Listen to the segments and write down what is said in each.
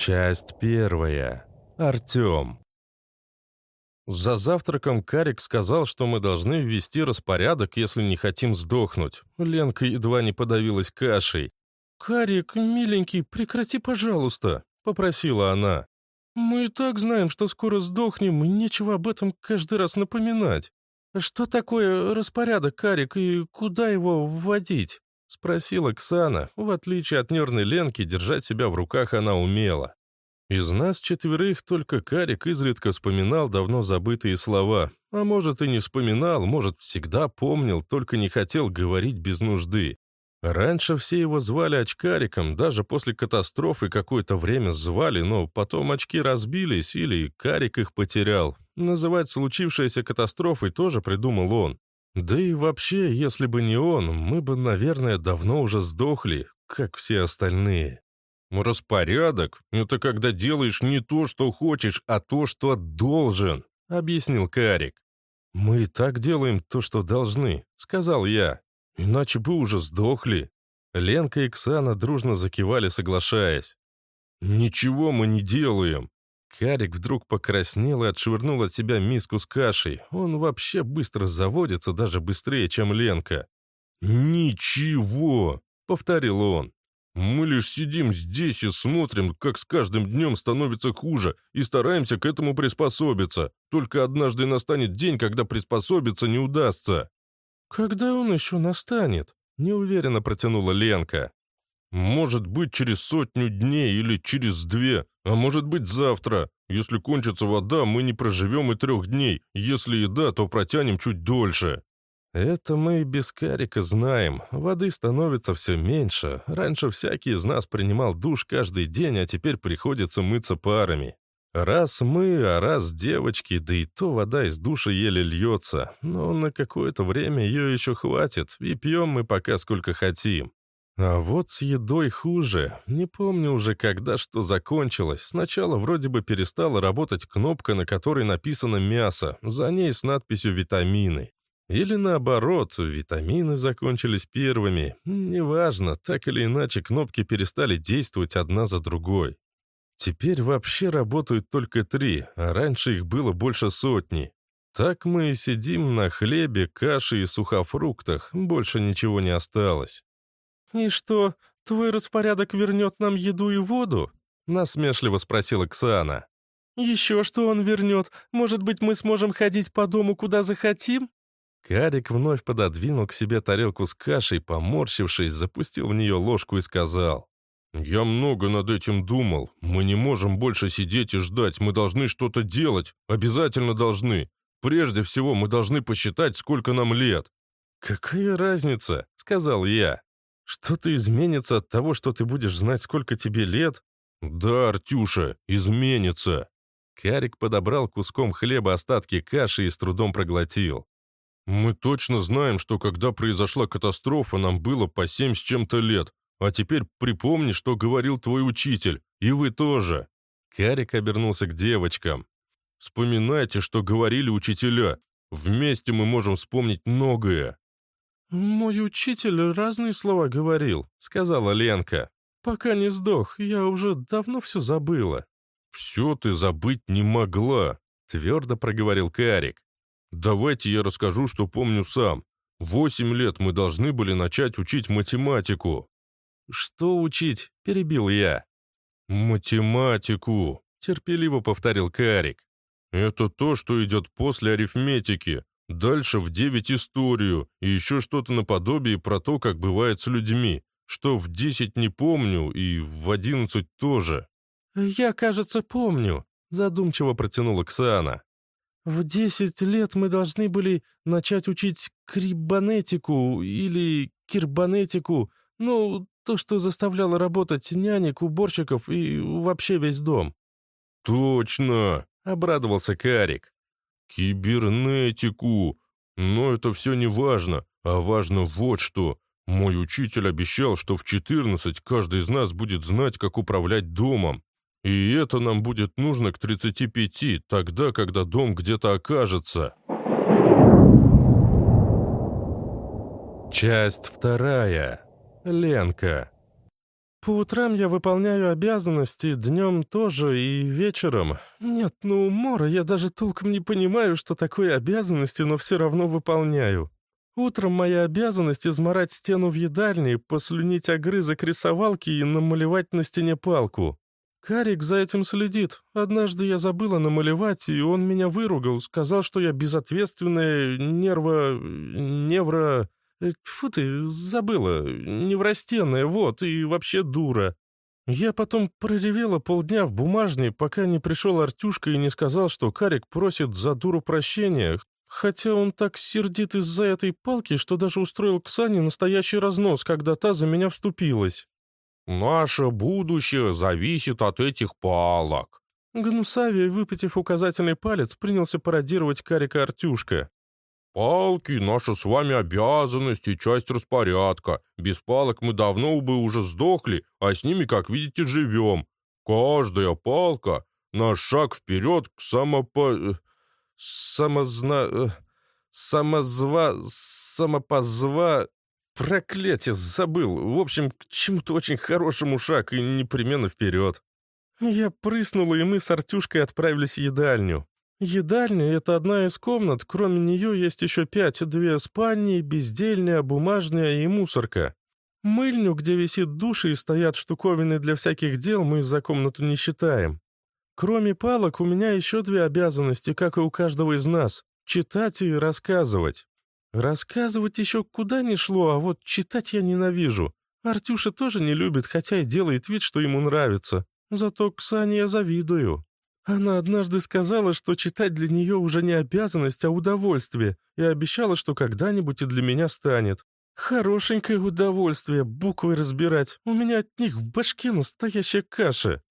Часть первая. Артем. За завтраком Карик сказал, что мы должны ввести распорядок, если не хотим сдохнуть. Ленка едва не подавилась кашей. «Карик, миленький, прекрати, пожалуйста», — попросила она. «Мы и так знаем, что скоро сдохнем, и нечего об этом каждый раз напоминать. Что такое распорядок, Карик, и куда его вводить?» — спросила Ксана. В отличие от нервной Ленки, держать себя в руках она умела. Из нас четверых только Карик изредка вспоминал давно забытые слова. А может и не вспоминал, может всегда помнил, только не хотел говорить без нужды. Раньше все его звали очкариком, даже после катастрофы какое-то время звали, но потом очки разбились или Карик их потерял. Называть случившееся катастрофой тоже придумал он. Да и вообще, если бы не он, мы бы, наверное, давно уже сдохли, как все остальные. «Распорядок — это когда делаешь не то, что хочешь, а то, что должен», — объяснил Карик. «Мы и так делаем то, что должны», — сказал я. «Иначе бы уже сдохли». Ленка и Ксана дружно закивали, соглашаясь. «Ничего мы не делаем». Карик вдруг покраснел и отшвырнул от себя миску с кашей. Он вообще быстро заводится, даже быстрее, чем Ленка. «Ничего», — повторил он. Мы лишь сидим здесь и смотрим, как с каждым днем становится хуже, и стараемся к этому приспособиться. Только однажды настанет день, когда приспособиться не удастся». «Когда он еще настанет?» – неуверенно протянула Ленка. «Может быть, через сотню дней или через две, а может быть, завтра. Если кончится вода, мы не проживем и трех дней. Если еда, то протянем чуть дольше». Это мы без карика знаем. Воды становится все меньше. Раньше всякий из нас принимал душ каждый день, а теперь приходится мыться парами. Раз мы, а раз девочки, да и то вода из душа еле льется. Но на какое-то время ее еще хватит, и пьем мы пока сколько хотим. А вот с едой хуже. Не помню уже, когда что закончилось. Сначала вроде бы перестала работать кнопка, на которой написано «мясо», за ней с надписью «витамины». Или наоборот, витамины закончились первыми. Неважно, так или иначе кнопки перестали действовать одна за другой. Теперь вообще работают только три, а раньше их было больше сотни. Так мы и сидим на хлебе, каше и сухофруктах, больше ничего не осталось. «И что, твой распорядок вернет нам еду и воду?» — насмешливо спросила Ксана. «Еще что он вернет? Может быть, мы сможем ходить по дому, куда захотим?» Карик вновь пододвинул к себе тарелку с кашей, поморщившись, запустил в нее ложку и сказал. «Я много над этим думал. Мы не можем больше сидеть и ждать. Мы должны что-то делать. Обязательно должны. Прежде всего, мы должны посчитать, сколько нам лет». «Какая разница?» — сказал я. «Что-то изменится от того, что ты будешь знать, сколько тебе лет?» «Да, Артюша, изменится». Карик подобрал куском хлеба остатки каши и с трудом проглотил. «Мы точно знаем, что когда произошла катастрофа, нам было по семь с чем-то лет. А теперь припомни, что говорил твой учитель, и вы тоже». Карик обернулся к девочкам. «Вспоминайте, что говорили учителя. Вместе мы можем вспомнить многое». «Мой учитель разные слова говорил», — сказала Ленка. «Пока не сдох, я уже давно все забыла». «Все ты забыть не могла», — твердо проговорил Карик. Давайте я расскажу, что помню сам. Восемь лет мы должны были начать учить математику. Что учить? Перебил я. Математику, терпеливо повторил Карик. Это то, что идет после арифметики. Дальше в девять историю и еще что-то наподобие про то, как бывает с людьми. Что в десять не помню и в одиннадцать тоже. «Я, кажется, помню», — задумчиво протянула Ксана. В десять лет мы должны были начать учить крибанетику или кирбанетику, ну, то, что заставляло работать нянек, уборщиков и вообще весь дом». «Точно!» — обрадовался Карик. «Кибернетику! Но это все не важно, а важно вот что. Мой учитель обещал, что в 14 каждый из нас будет знать, как управлять домом. И это нам будет нужно к 35, тогда, когда дом где-то окажется. Часть вторая. Ленка. По утрам я выполняю обязанности, днем тоже и вечером. Нет, ну, Мора, я даже толком не понимаю, что такое обязанности, но все равно выполняю. Утром моя обязанность изморать стену в едальне, послюнить огрызок рисовалки и намалевать на стене палку. Карик за этим следит. Однажды я забыла намалевать, и он меня выругал, сказал, что я безответственная, нерво... невро... Фу ты, забыла, неврастенная, вот, и вообще дура. Я потом проревела полдня в бумажне, пока не пришел Артюшка и не сказал, что Карик просит за дуру прощения, хотя он так сердит из-за этой палки, что даже устроил Ксане настоящий разнос, когда та за меня вступилась. «Наше будущее зависит от этих палок». Гнусавия, выпитив указательный палец, принялся пародировать Карика Артюшка. «Палки — наша с вами обязанность и часть распорядка. Без палок мы давно бы уже сдохли, а с ними, как видите, живем. Каждая палка — наш шаг вперед к самопо... Самозна... Самозва... самопозва... Проклятие, забыл. В общем, к чему-то очень хорошему шаг и непременно вперед. Я прыснула, и мы с Артюшкой отправились в едальню. Едальня — это одна из комнат, кроме нее есть еще пять, две спальни, бездельня, бумажная и мусорка. Мыльню, где висит душ и стоят штуковины для всяких дел, мы за комнату не считаем. Кроме палок, у меня еще две обязанности, как и у каждого из нас — читать и рассказывать. Рассказывать еще куда ни шло, а вот читать я ненавижу. Артюша тоже не любит, хотя и делает вид, что ему нравится. Зато Ксане я завидую. Она однажды сказала, что читать для нее уже не обязанность, а удовольствие, и обещала, что когда-нибудь и для меня станет. Хорошенькое удовольствие буквы разбирать. У меня от них в башке настоящая каша.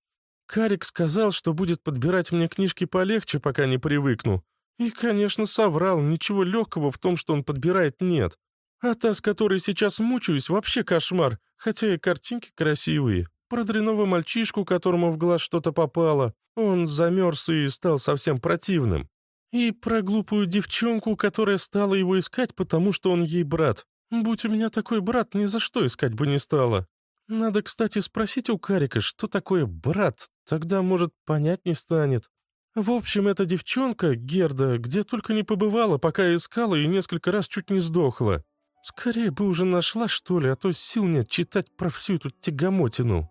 Карик сказал, что будет подбирать мне книжки полегче, пока не привыкну. И, конечно, соврал, ничего легкого в том, что он подбирает, нет. А та, с которой сейчас мучаюсь, вообще кошмар, хотя и картинки красивые. Про дряного мальчишку, которому в глаз что-то попало. Он замерз и стал совсем противным. И про глупую девчонку, которая стала его искать, потому что он ей брат. Будь у меня такой брат, ни за что искать бы не стала. Надо, кстати, спросить у Карика, что такое брат, тогда, может, понять не станет. В общем, эта девчонка, Герда, где только не побывала, пока искала и несколько раз чуть не сдохла. Скорее бы уже нашла, что ли, а то сил нет читать про всю эту тягомотину.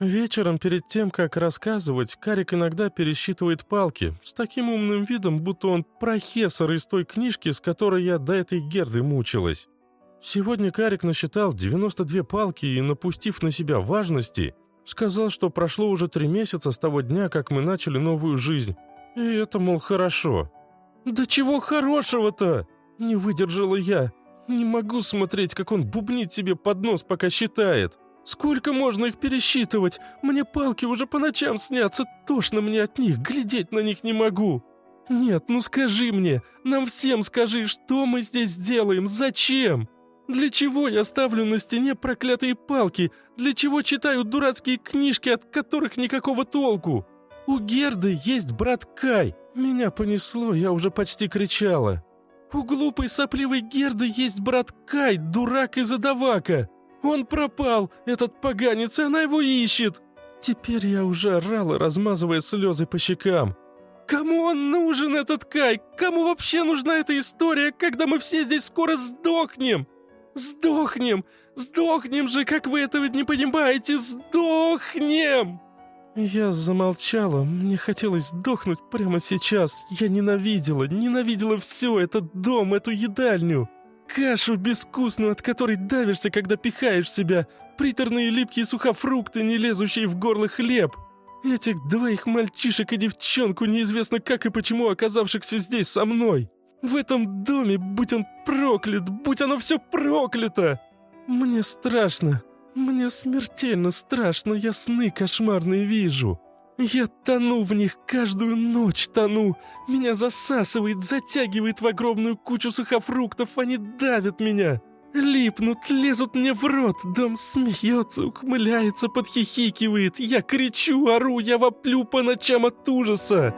Вечером, перед тем, как рассказывать, Карик иногда пересчитывает палки, с таким умным видом, будто он профессор из той книжки, с которой я до этой Герды мучилась. Сегодня Карик насчитал 92 палки и, напустив на себя важности, Сказал, что прошло уже три месяца с того дня, как мы начали новую жизнь. И это, мол, хорошо. «Да чего хорошего-то?» Не выдержала я. Не могу смотреть, как он бубнит себе под нос, пока считает. Сколько можно их пересчитывать? Мне палки уже по ночам снятся, тошно мне от них, глядеть на них не могу. Нет, ну скажи мне, нам всем скажи, что мы здесь делаем, зачем? Для чего я ставлю на стене проклятые палки? Для чего читаю дурацкие книжки, от которых никакого толку? У Герды есть брат Кай. Меня понесло, я уже почти кричала. У глупой сопливой Герды есть брат Кай, дурак и задавака. Он пропал, этот поганец, и она его ищет. Теперь я уже орала, размазывая слезы по щекам. Кому он нужен, этот Кай? Кому вообще нужна эта история, когда мы все здесь скоро сдохнем? Сдохнем! Сдохнем же, как вы этого не понимаете! Сдохнем!» Я замолчала, мне хотелось сдохнуть прямо сейчас. Я ненавидела, ненавидела все, этот дом, эту едальню. Кашу безвкусную, от которой давишься, когда пихаешь себя. Приторные липкие сухофрукты, не лезущие в горло хлеб. Этих двоих мальчишек и девчонку, неизвестно как и почему оказавшихся здесь со мной. В этом доме, будь он проклят, будь оно все проклято! Мне страшно, мне смертельно страшно, я сны кошмарные вижу. Я тону в них, каждую ночь тону. Меня засасывает, затягивает в огромную кучу сухофруктов, они давят меня. Липнут, лезут мне в рот, дом смеется, ухмыляется, подхихикивает. Я кричу, ору, я воплю по ночам от ужаса.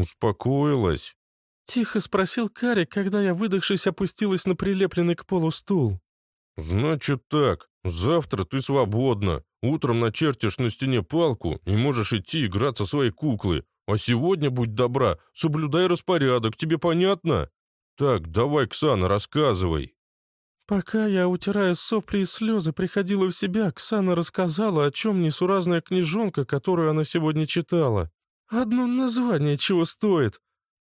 Успокоилась. Тихо спросил Карик, когда я, выдохшись, опустилась на прилепленный к полу стул. «Значит так, завтра ты свободна. Утром начертишь на стене палку и можешь идти играться своей куклы. А сегодня, будь добра, соблюдай распорядок, тебе понятно? Так, давай, Ксана, рассказывай». Пока я, утирая сопли и слезы, приходила в себя, Ксана рассказала, о чем несуразная книжонка, которую она сегодня читала. Одно название чего стоит.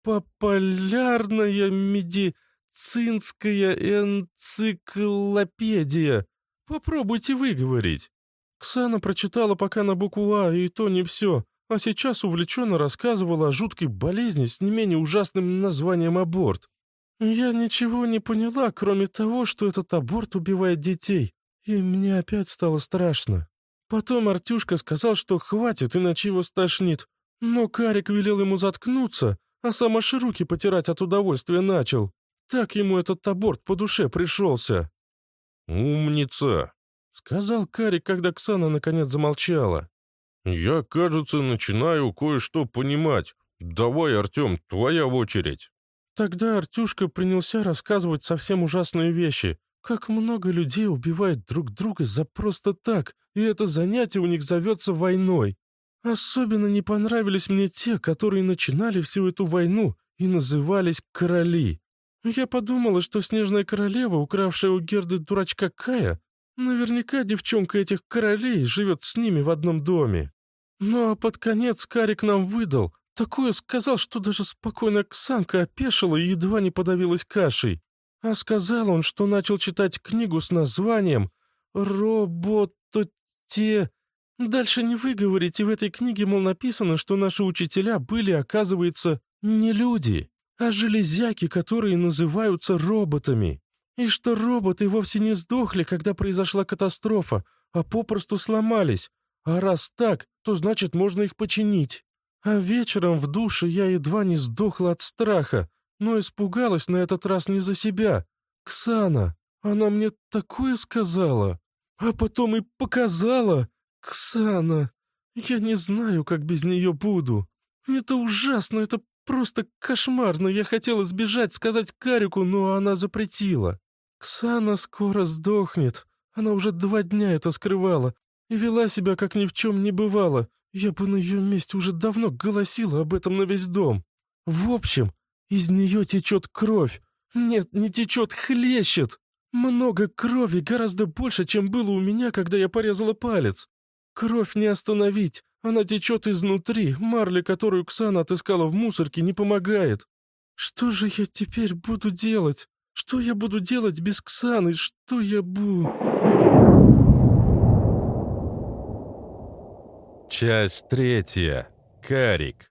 «Популярная медицинская энциклопедия». Попробуйте выговорить. Ксана прочитала пока на букву «А», и то не все, а сейчас увлеченно рассказывала о жуткой болезни с не менее ужасным названием «аборт». Я ничего не поняла, кроме того, что этот аборт убивает детей, и мне опять стало страшно. Потом Артюшка сказал, что хватит, иначе его стошнит, но Карик велел ему заткнуться, а сам аж руки потирать от удовольствия начал. Так ему этот аборт по душе пришелся. «Умница!» — сказал Карик, когда Ксана наконец замолчала. «Я, кажется, начинаю кое-что понимать. Давай, Артем, твоя очередь». Тогда Артюшка принялся рассказывать совсем ужасные вещи. Как много людей убивают друг друга за просто так, и это занятие у них зовется войной. Особенно не понравились мне те, которые начинали всю эту войну и назывались короли. Я подумала, что снежная королева, укравшая у Герды дурачка Кая, наверняка девчонка этих королей живет с ними в одном доме. Ну а под конец Карик нам выдал, такое сказал, что даже спокойная Ксанка опешила и едва не подавилась кашей. А сказал он, что начал читать книгу с названием «Робототе...» Дальше не выговорить, и в этой книге, мол, написано, что наши учителя были, оказывается, не люди, а железяки, которые называются роботами. И что роботы вовсе не сдохли, когда произошла катастрофа, а попросту сломались. А раз так, то значит можно их починить. А вечером в душе я едва не сдохла от страха, но испугалась на этот раз не за себя. Ксана, она мне такое сказала, а потом и показала. «Ксана, я не знаю, как без нее буду. Это ужасно, это просто кошмарно. Я хотела сбежать, сказать Карику, но она запретила. Ксана скоро сдохнет. Она уже два дня это скрывала и вела себя, как ни в чем не бывало. Я бы на ее месте уже давно голосила об этом на весь дом. В общем, из нее течет кровь. Нет, не течет, хлещет. Много крови, гораздо больше, чем было у меня, когда я порезала палец. Кровь не остановить, она течет изнутри, марля, которую Ксана отыскала в мусорке, не помогает. Что же я теперь буду делать? Что я буду делать без Ксаны? Что я буду... Часть третья. Карик.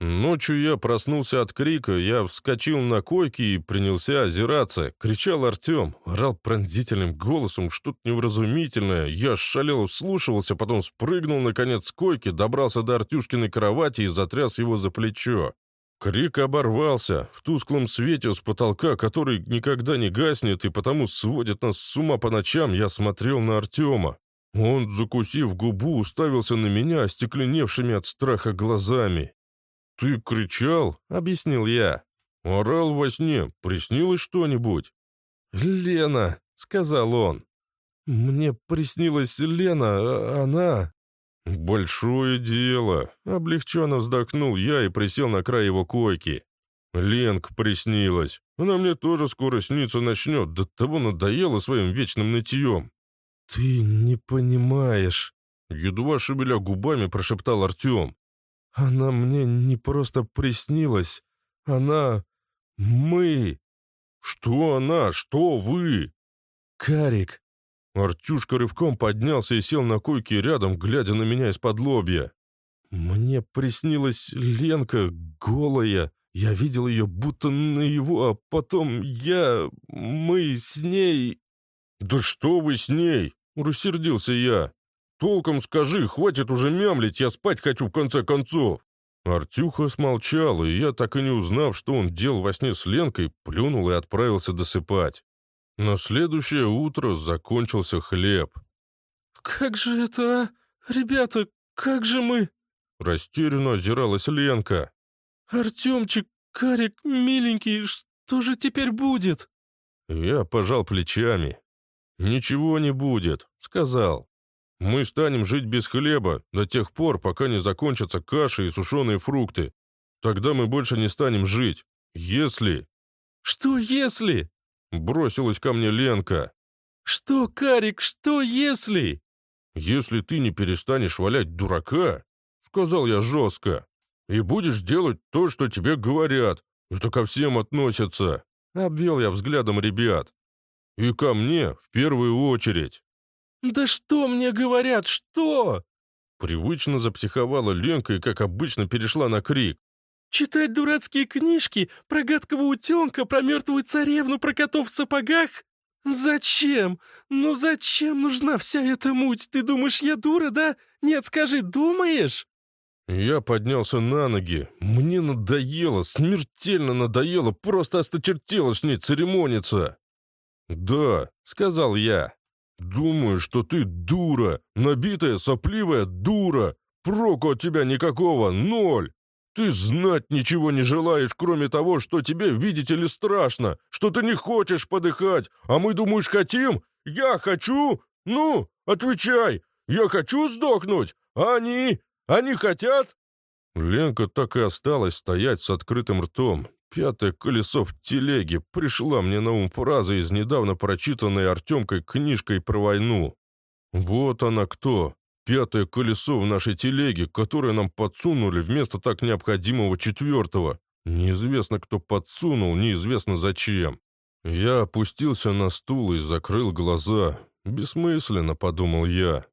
Ночью я проснулся от крика, я вскочил на койке и принялся озираться. Кричал Артем, орал пронзительным голосом, что-то невразумительное. Я шалел вслушивался, потом спрыгнул, наконец, с койки, добрался до Артюшкиной кровати и затряс его за плечо. Крик оборвался. В тусклом свете с потолка, который никогда не гаснет и потому сводит нас с ума по ночам, я смотрел на Артема. Он, закусив губу, уставился на меня остекленевшими от страха глазами. «Ты кричал?» — объяснил я. «Орал во сне. Приснилось что-нибудь?» «Лена», — сказал он. «Мне приснилась Лена, а она...» «Большое дело», — облегченно вздохнул я и присел на край его койки. Ленка приснилась. Она мне тоже скоро сниться начнет, до того надоело своим вечным нытьем. «Ты не понимаешь», — едва шевеля губами прошептал Артем. Она мне не просто приснилась. Она... Мы... Что она? Что вы? Карик. Артюшка рывком поднялся и сел на койке рядом, глядя на меня из-под лобья. Мне приснилась Ленка, голая. Я видел ее будто на его, а потом я... Мы с ней... «Да что вы с ней?» — рассердился я. Толком скажи, хватит уже мямлить, я спать хочу в конце концов!» Артюха смолчал, и я, так и не узнав, что он делал во сне с Ленкой, плюнул и отправился досыпать. На следующее утро закончился хлеб. «Как же это, а? Ребята, как же мы?» Растерянно озиралась Ленка. «Артемчик, Карик, миленький, что же теперь будет?» Я пожал плечами. «Ничего не будет», — сказал. «Мы станем жить без хлеба до тех пор, пока не закончатся каши и сушеные фрукты. Тогда мы больше не станем жить. Если...» «Что если?» — бросилась ко мне Ленка. «Что, Карик, что если?» «Если ты не перестанешь валять дурака», — сказал я жестко, «и будешь делать то, что тебе говорят, это ко всем относится», — обвел я взглядом ребят. «И ко мне в первую очередь». «Да что мне говорят, что?» Привычно запсиховала Ленка и, как обычно, перешла на крик. «Читать дурацкие книжки про гадкого утенка, про мертвую царевну, про котов в сапогах? «Зачем? Ну зачем нужна вся эта муть? Ты думаешь, я дура, да? Нет, скажи, думаешь?» Я поднялся на ноги. Мне надоело, смертельно надоело, просто осточертело с ней церемониться. «Да», — сказал я. «Думаю, что ты дура, набитая, сопливая дура. Проку от тебя никакого, ноль. Ты знать ничего не желаешь, кроме того, что тебе, видите ли, страшно, что ты не хочешь подыхать, а мы, думаешь, хотим? Я хочу? Ну, отвечай, я хочу сдохнуть, а они? Они хотят?» Ленка так и осталась стоять с открытым ртом. Пятое колесо в телеге пришла мне на ум фраза из недавно прочитанной Артемкой книжкой про войну. Вот она кто, Пятое колесо в нашей телеге, которое нам подсунули вместо так необходимого четвертого. Неизвестно, кто подсунул, неизвестно зачем. Я опустился на стул и закрыл глаза. Бессмысленно, подумал я.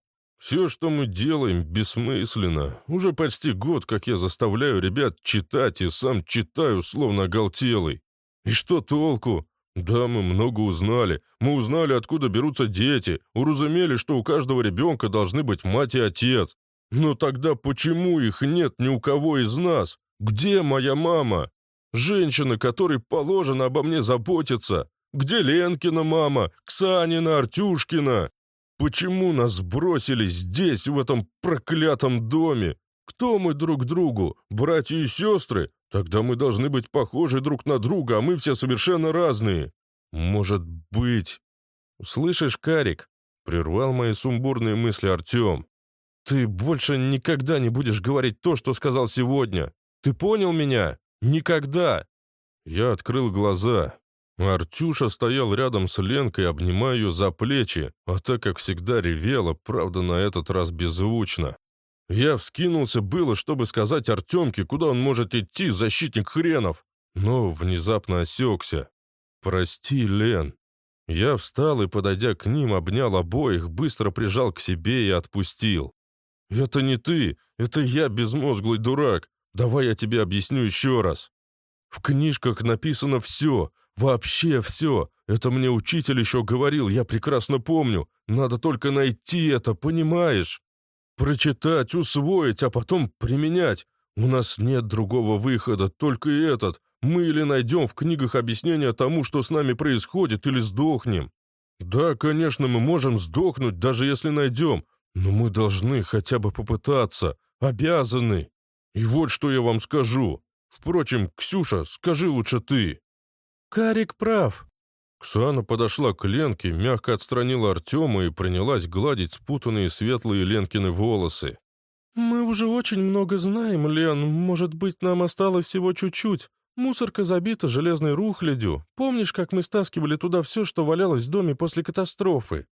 Все, что мы делаем, бессмысленно. Уже почти год, как я заставляю ребят читать, и сам читаю, словно оголтелый. И что толку? «Да, мы много узнали. Мы узнали, откуда берутся дети, уразумели, что у каждого ребенка должны быть мать и отец. Но тогда почему их нет ни у кого из нас? Где моя мама? Женщина, которой положено обо мне заботиться. Где Ленкина мама, Ксанина, Артюшкина? Почему нас бросили здесь, в этом проклятом доме? Кто мы друг другу? Братья и сестры? Тогда мы должны быть похожи друг на друга, а мы все совершенно разные. Может быть... Слышишь, Карик? Прервал мои сумбурные мысли Артем. Ты больше никогда не будешь говорить то, что сказал сегодня. Ты понял меня? Никогда. Я открыл глаза. Артюша стоял рядом с Ленкой, обнимая ее за плечи, а так, как всегда, ревела, правда, на этот раз беззвучно. Я вскинулся было, чтобы сказать Артемке, куда он может идти, защитник хренов, но внезапно осекся. «Прости, Лен». Я встал и, подойдя к ним, обнял обоих, быстро прижал к себе и отпустил. «Это не ты, это я, безмозглый дурак. Давай я тебе объясню еще раз. В книжках написано все, вообще все. Это мне учитель еще говорил, я прекрасно помню. Надо только найти это, понимаешь?» Прочитать, усвоить, а потом применять. У нас нет другого выхода, только этот. Мы или найдем в книгах объяснение тому, что с нами происходит, или сдохнем. Да, конечно, мы можем сдохнуть, даже если найдем, но мы должны хотя бы попытаться, обязаны. И вот что я вам скажу. Впрочем, Ксюша, скажи лучше ты. Карик прав, Ксана подошла к Ленке, мягко отстранила Артема и принялась гладить спутанные светлые Ленкины волосы. «Мы уже очень много знаем, Лен. Может быть, нам осталось всего чуть-чуть. Мусорка забита железной рухлядью. Помнишь, как мы стаскивали туда все, что валялось в доме после катастрофы?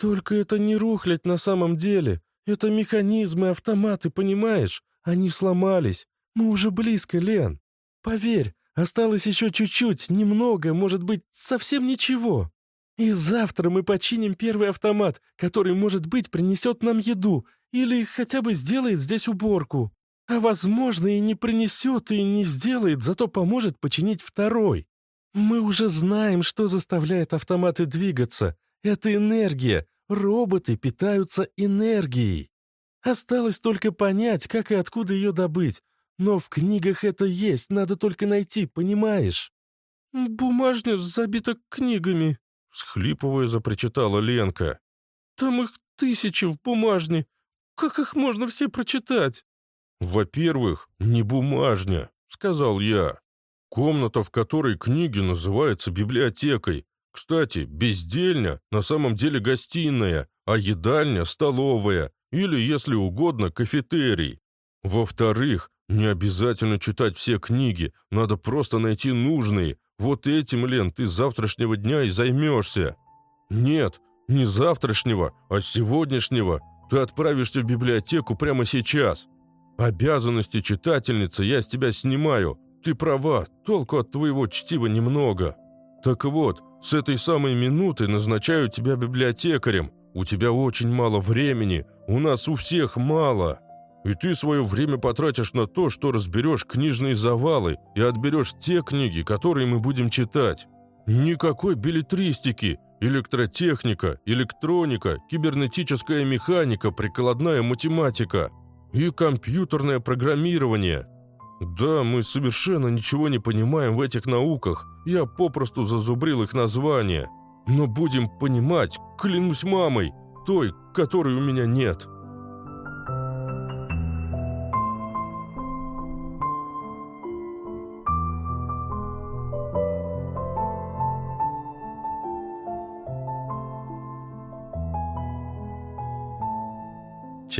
Только это не рухлядь на самом деле. Это механизмы, автоматы, понимаешь? Они сломались. Мы уже близко, Лен. Поверь, Осталось еще чуть-чуть, немного, может быть, совсем ничего. И завтра мы починим первый автомат, который, может быть, принесет нам еду или хотя бы сделает здесь уборку. А, возможно, и не принесет, и не сделает, зато поможет починить второй. Мы уже знаем, что заставляет автоматы двигаться. Это энергия. Роботы питаются энергией. Осталось только понять, как и откуда ее добыть. Но в книгах это есть, надо только найти, понимаешь?» «Бумажня забита книгами», — всхлипывая запричитала Ленка. «Там их тысячи в бумажне. Как их можно все прочитать?» «Во-первых, не бумажня», — сказал я. «Комната, в которой книги, называется библиотекой. Кстати, бездельня на самом деле гостиная, а едальня – столовая, или, если угодно, кафетерий. Во-вторых, не обязательно читать все книги, надо просто найти нужные. Вот этим, Лен, ты завтрашнего дня и займешься. Нет, не завтрашнего, а сегодняшнего. Ты отправишься в библиотеку прямо сейчас. Обязанности читательницы я с тебя снимаю. Ты права, толку от твоего чтива немного. Так вот, с этой самой минуты назначаю тебя библиотекарем. У тебя очень мало времени, у нас у всех мало. И ты свое время потратишь на то, что разберешь книжные завалы и отберешь те книги, которые мы будем читать. Никакой билетристики, электротехника, электроника, кибернетическая механика, прикладная математика и компьютерное программирование. Да, мы совершенно ничего не понимаем в этих науках, я попросту зазубрил их название. Но будем понимать, клянусь мамой, той, которой у меня нет».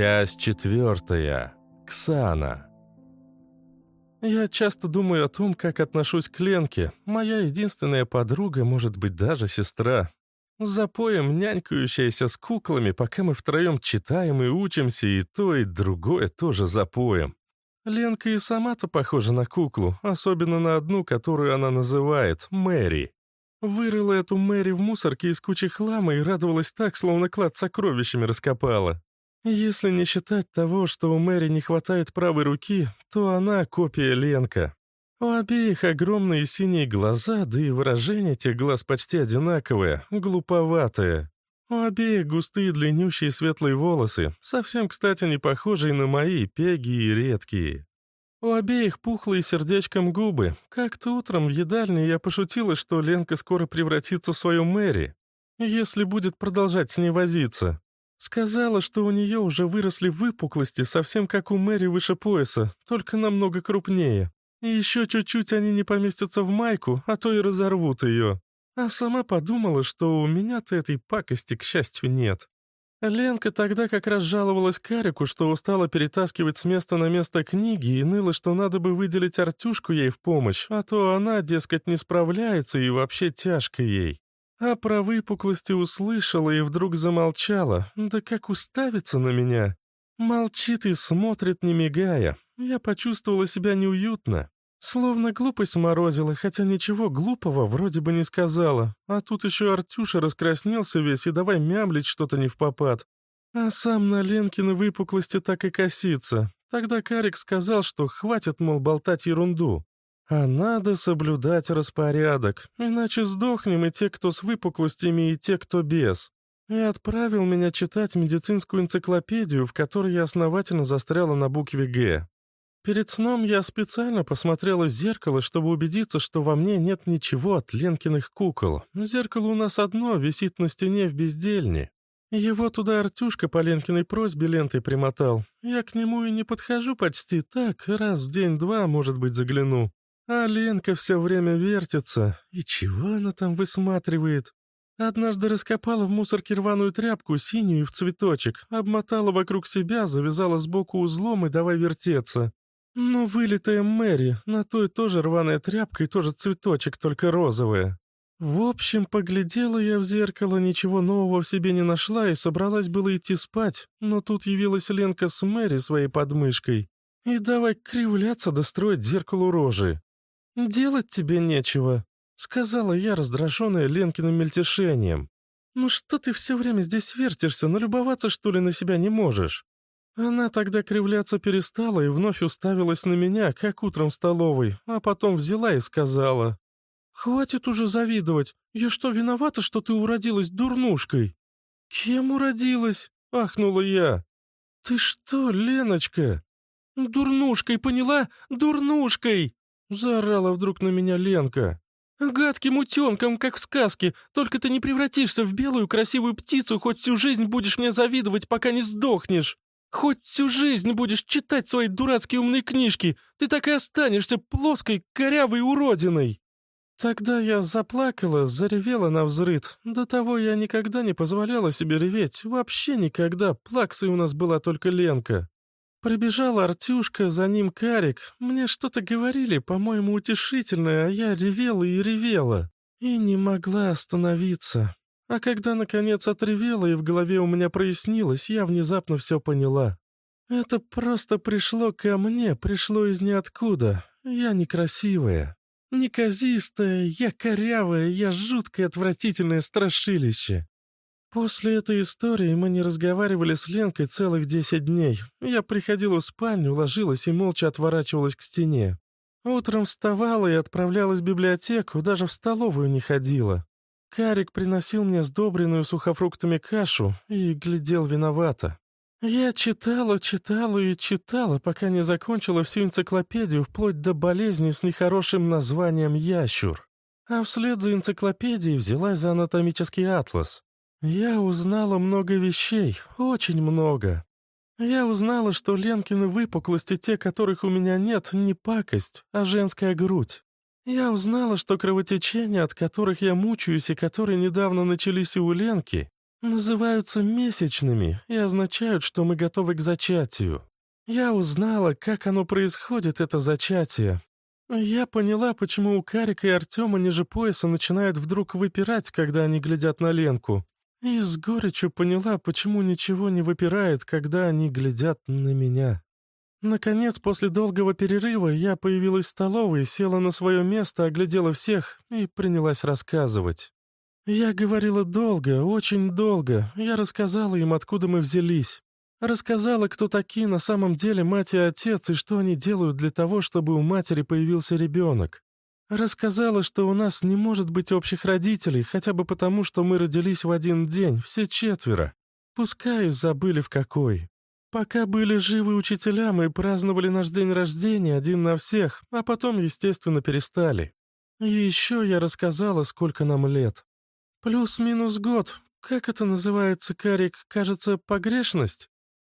Часть четвертая. Ксана. Я часто думаю о том, как отношусь к Ленке. Моя единственная подруга, может быть, даже сестра. Запоем нянькающаяся с куклами, пока мы втроем читаем и учимся, и то, и другое тоже запоем. Ленка и сама-то похожа на куклу, особенно на одну, которую она называет Мэри. Вырыла эту Мэри в мусорке из кучи хлама и радовалась так, словно клад сокровищами раскопала. Если не считать того, что у Мэри не хватает правой руки, то она копия Ленка. У обеих огромные синие глаза, да и выражение тех глаз почти одинаковое, глуповатое. У обеих густые длиннющие светлые волосы, совсем, кстати, не похожие на мои, пеги и редкие. У обеих пухлые сердечком губы. Как-то утром в едальне я пошутила, что Ленка скоро превратится в свою Мэри, если будет продолжать с ней возиться. Сказала, что у нее уже выросли выпуклости, совсем как у Мэри выше пояса, только намного крупнее. И еще чуть-чуть они не поместятся в майку, а то и разорвут ее. А сама подумала, что у меня-то этой пакости, к счастью, нет. Ленка тогда как раз жаловалась Карику, что устала перетаскивать с места на место книги и ныла, что надо бы выделить Артюшку ей в помощь, а то она, дескать, не справляется и вообще тяжко ей. А про выпуклости услышала и вдруг замолчала. Да как уставится на меня. Молчит и смотрит, не мигая. Я почувствовала себя неуютно. Словно глупость сморозила, хотя ничего глупого вроде бы не сказала. А тут еще Артюша раскраснелся весь и давай мямлить что-то не в попад. А сам на Ленкины выпуклости так и косится. Тогда Карик сказал, что хватит, мол, болтать ерунду. А надо соблюдать распорядок, иначе сдохнем и те, кто с выпуклостями, и те, кто без. И отправил меня читать медицинскую энциклопедию, в которой я основательно застряла на букве «Г». Перед сном я специально посмотрела в зеркало, чтобы убедиться, что во мне нет ничего от Ленкиных кукол. Зеркало у нас одно, висит на стене в бездельне. Его туда Артюшка по Ленкиной просьбе лентой примотал. Я к нему и не подхожу почти так, раз в день-два, может быть, загляну. А Ленка все время вертится. И чего она там высматривает? Однажды раскопала в мусорке рваную тряпку, синюю в цветочек, обмотала вокруг себя, завязала сбоку узлом и давай вертеться. Ну, вылитая Мэри, на той тоже рваная тряпка и тоже цветочек, только розовая. В общем, поглядела я в зеркало, ничего нового в себе не нашла и собралась было идти спать, но тут явилась Ленка с Мэри своей подмышкой. И давай кривляться да строить зеркалу рожи. «Делать тебе нечего», — сказала я, раздраженная Ленкиным мельтешением. «Ну что ты все время здесь вертишься, налюбоваться, что ли, на себя не можешь?» Она тогда кривляться перестала и вновь уставилась на меня, как утром в столовой, а потом взяла и сказала. «Хватит уже завидовать. Я что, виновата, что ты уродилась дурнушкой?» «Кем уродилась?» — ахнула я. «Ты что, Леночка?» «Дурнушкой, поняла? Дурнушкой!» Заорала вдруг на меня Ленка. «Гадким утенком, как в сказке, только ты не превратишься в белую красивую птицу, хоть всю жизнь будешь мне завидовать, пока не сдохнешь!» Хоть всю жизнь будешь читать свои дурацкие умные книжки, ты так и останешься плоской, корявой уродиной!» Тогда я заплакала, заревела на взрыд. До того я никогда не позволяла себе реветь, вообще никогда, плаксой у нас была только Ленка. Прибежал Артюшка, за ним Карик. Мне что-то говорили, по-моему, утешительное, а я ревела и ревела. И не могла остановиться. А когда, наконец, отревела и в голове у меня прояснилось, я внезапно все поняла. Это просто пришло ко мне, пришло из ниоткуда. Я некрасивая, неказистая, я корявая, я жуткое отвратительное страшилище. После этой истории мы не разговаривали с Ленкой целых десять дней. Я приходила в спальню, ложилась и молча отворачивалась к стене. Утром вставала и отправлялась в библиотеку, даже в столовую не ходила. Карик приносил мне сдобренную сухофруктами кашу и глядел виновато. Я читала, читала и читала, пока не закончила всю энциклопедию вплоть до болезни с нехорошим названием «Ящур». А вслед за энциклопедией взялась за анатомический атлас. Я узнала много вещей, очень много. Я узнала, что Ленкины выпуклости, те, которых у меня нет, не пакость, а женская грудь. Я узнала, что кровотечения, от которых я мучаюсь и которые недавно начались у Ленки, называются месячными и означают, что мы готовы к зачатию. Я узнала, как оно происходит, это зачатие. Я поняла, почему у Карика и Артема ниже пояса начинают вдруг выпирать, когда они глядят на Ленку. И с горечью поняла, почему ничего не выпирает, когда они глядят на меня. Наконец, после долгого перерыва, я появилась в столовой, села на свое место, оглядела всех и принялась рассказывать. Я говорила долго, очень долго. Я рассказала им, откуда мы взялись. Рассказала, кто такие на самом деле мать и отец, и что они делают для того, чтобы у матери появился ребенок. Рассказала, что у нас не может быть общих родителей, хотя бы потому, что мы родились в один день, все четверо. Пускай забыли в какой. Пока были живы учителя, мы праздновали наш день рождения один на всех, а потом, естественно, перестали. И еще я рассказала, сколько нам лет. Плюс-минус год. Как это называется, Карик? Кажется, погрешность?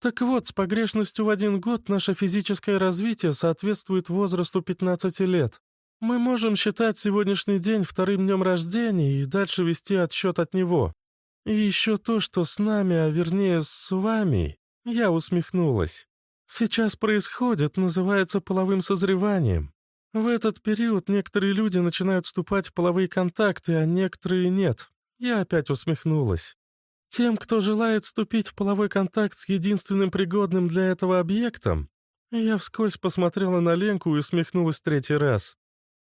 Так вот, с погрешностью в один год наше физическое развитие соответствует возрасту 15 лет. Мы можем считать сегодняшний день вторым днем рождения и дальше вести отсчет от него. И еще то, что с нами, а вернее с вами, я усмехнулась. Сейчас происходит, называется половым созреванием. В этот период некоторые люди начинают вступать в половые контакты, а некоторые нет. Я опять усмехнулась. Тем, кто желает вступить в половой контакт с единственным пригодным для этого объектом, я вскользь посмотрела на Ленку и усмехнулась третий раз.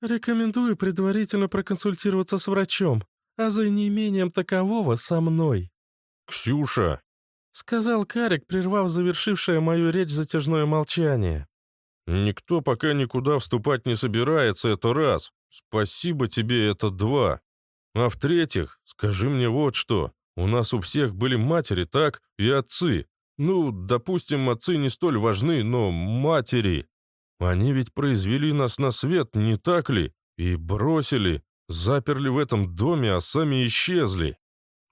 Рекомендую предварительно проконсультироваться с врачом, а за неимением такового со мной. «Ксюша!» — сказал Карик, прервав завершившее мою речь затяжное молчание. «Никто пока никуда вступать не собирается, это раз. Спасибо тебе, это два. А в-третьих, скажи мне вот что. У нас у всех были матери, так? И отцы. Ну, допустим, отцы не столь важны, но матери. Они ведь произвели нас на свет, не так ли? И бросили, заперли в этом доме, а сами исчезли.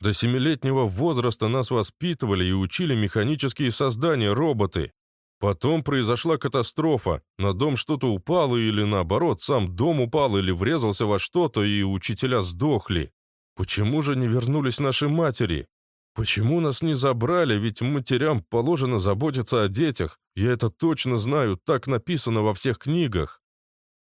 До семилетнего возраста нас воспитывали и учили механические создания, роботы. Потом произошла катастрофа. На дом что-то упало или наоборот, сам дом упал или врезался во что-то, и учителя сдохли. Почему же не вернулись наши матери? Почему нас не забрали, ведь матерям положено заботиться о детях. Я это точно знаю, так написано во всех книгах.